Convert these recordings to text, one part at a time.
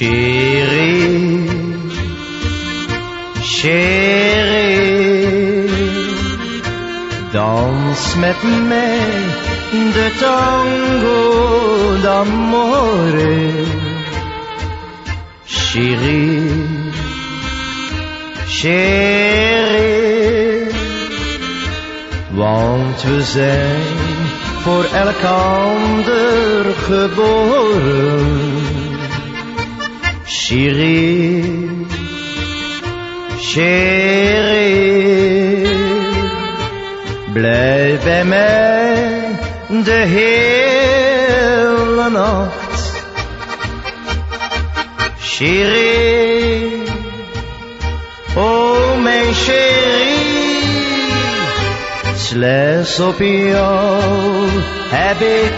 Chérie, chérie, dans met mij de tango d'amore. Chérie, chérie, want we zijn voor elkander geboren. Chérie, chérie, blijf bij mij de hele nacht. Chérie, oh mijn chérie, slechts op jou heb ik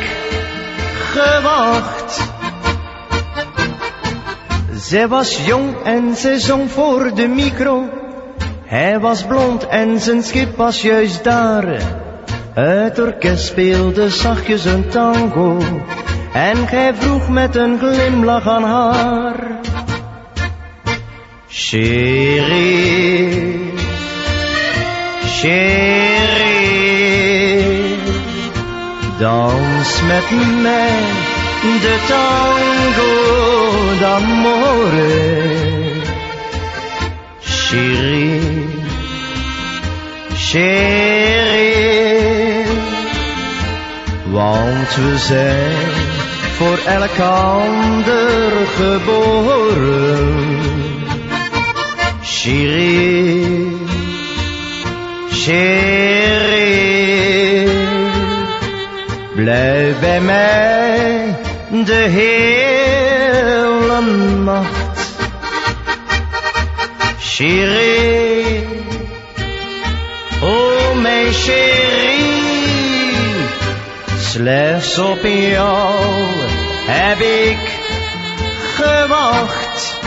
gewacht. Zij was jong en ze zong voor de micro. Hij was blond en zijn schip was juist daar. Het orkest speelde zachtjes een tango. En gij vroeg met een glimlach aan haar. Chérie, chérie, dans met mij de tango Chérie, chérie, want we zijn voor elkander geboren. Chérie, chérie, blijf bij mij de hele nacht. Chérie, oh mijn chérie, slechts op jou heb ik gewacht.